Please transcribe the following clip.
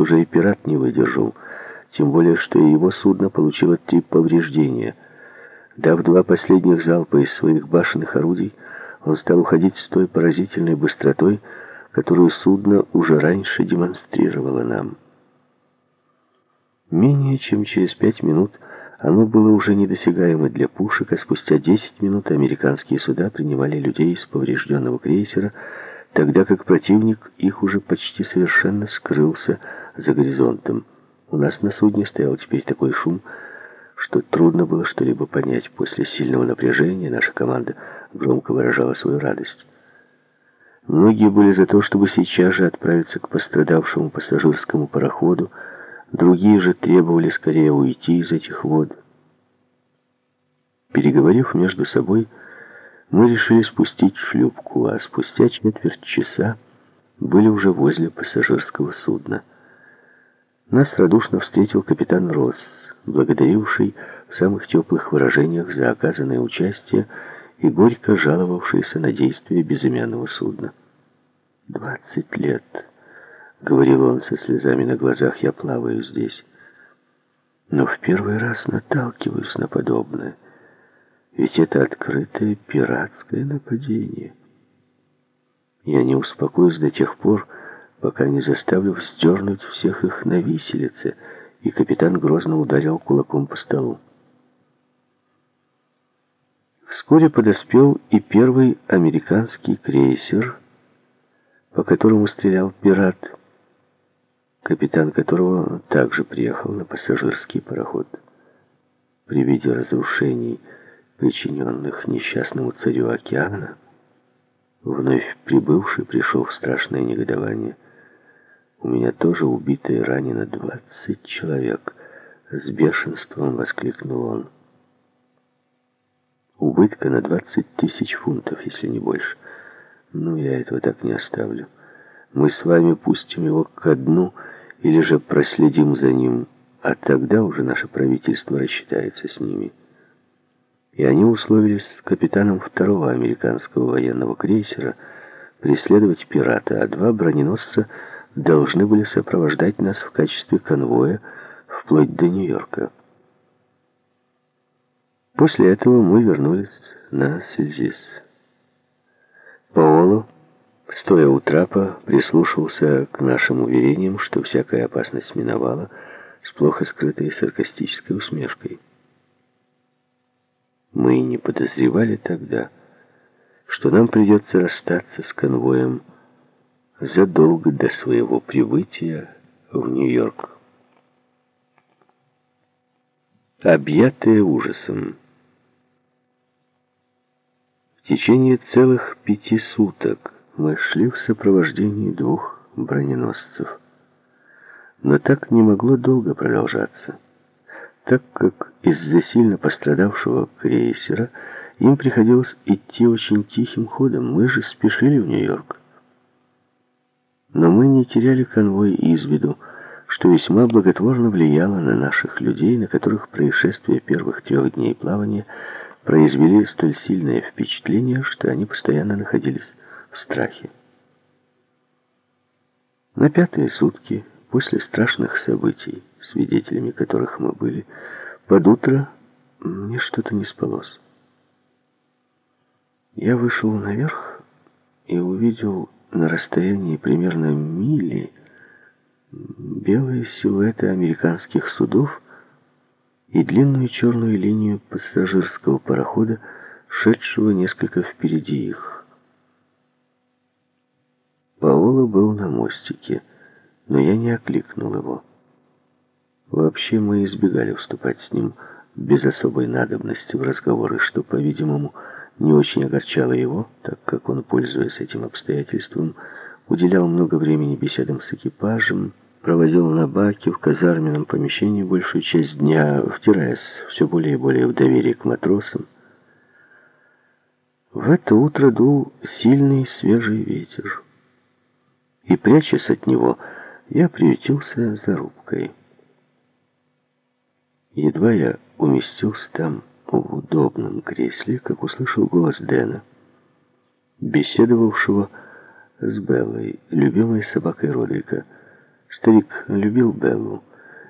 Уже и пират не выдержал, тем более, что и его судно получило три повреждения. Дав два последних залпа из своих башенных орудий, он стал уходить с той поразительной быстротой, которую судно уже раньше демонстрировало нам. Менее чем через пять минут оно было уже недосягаемо для пушек, а спустя десять минут американские суда принимали людей с поврежденного крейсера, тогда как противник их уже почти совершенно скрылся за горизонтом. У нас на судне стоял теперь такой шум, что трудно было что-либо понять. После сильного напряжения наша команда громко выражала свою радость. Многие были за то, чтобы сейчас же отправиться к пострадавшему пассажирскому пароходу, другие же требовали скорее уйти из этих вод. Переговорив между собой, мы решили спустить шлюпку, а спустя четверть часа были уже возле пассажирского судна. Нас радушно встретил капитан Росс, благодаривший в самых теплых выражениях за оказанное участие и горько жаловавшийся на действия безымянного судна. «Двадцать лет», — говорил он со слезами на глазах, — «я плаваю здесь, но в первый раз наталкиваюсь на подобное». Ведь это открытое пиратское нападение. Я не успокоюсь до тех пор, пока не заставлю вздернуть всех их на виселице, и капитан грозно ударил кулаком по столу. Вскоре подоспел и первый американский крейсер, по которому стрелял пират, капитан которого также приехал на пассажирский пароход. При виде разрушений причиненных несчастному царю океана, вновь прибывший пришел в страшное негодование. У меня тоже убито и ранено двадцать человек. С бешенством воскликнул он. Убытка на двадцать тысяч фунтов, если не больше. Ну, я этого так не оставлю. Мы с вами пустим его ко дну или же проследим за ним, а тогда уже наше правительство рассчитается с ними и они условились с капитаном второго американского военного крейсера преследовать пирата, а два броненосца должны были сопровождать нас в качестве конвоя вплоть до Нью-Йорка. После этого мы вернулись на Сельзис. Паоло, стоя у трапа, прислушался к нашим уверениям, что всякая опасность миновала, с плохо скрытой саркастической усмешкой. Мы не подозревали тогда, что нам придется расстаться с конвоем задолго до своего прибытия в Нью-Йорк. Объятые ужасом. В течение целых пяти суток мы шли в сопровождении двух броненосцев. Но так не могло долго продолжаться так как из-за сильно пострадавшего крейсера им приходилось идти очень тихим ходом. Мы же спешили в Нью-Йорк. Но мы не теряли конвой из виду, что весьма благотворно влияло на наших людей, на которых происшествия первых трех дней плавания произвели столь сильное впечатление, что они постоянно находились в страхе. На пятые сутки После страшных событий, свидетелями которых мы были, под утро мне что-то не спалось. Я вышел наверх и увидел на расстоянии примерно мили белые силуэты американских судов и длинную черную линию пассажирского парохода, шедшего несколько впереди их. Паоло был на мостике но я не окликнул его. Вообще мы избегали вступать с ним без особой надобности в разговоры, что, по-видимому, не очень огорчало его, так как он, пользуясь этим обстоятельством, уделял много времени беседам с экипажем, проводил на баке в казарменном помещении большую часть дня, втираясь все более и более в доверие к матросам. В это утро дул сильный свежий ветер, и, прячась от него, я приютился за рубкой. Едва я уместился там в удобном кресле, как услышал голос Дэна, беседовавшего с Беллой, любимой собакой Родрика. Старик любил Беллу.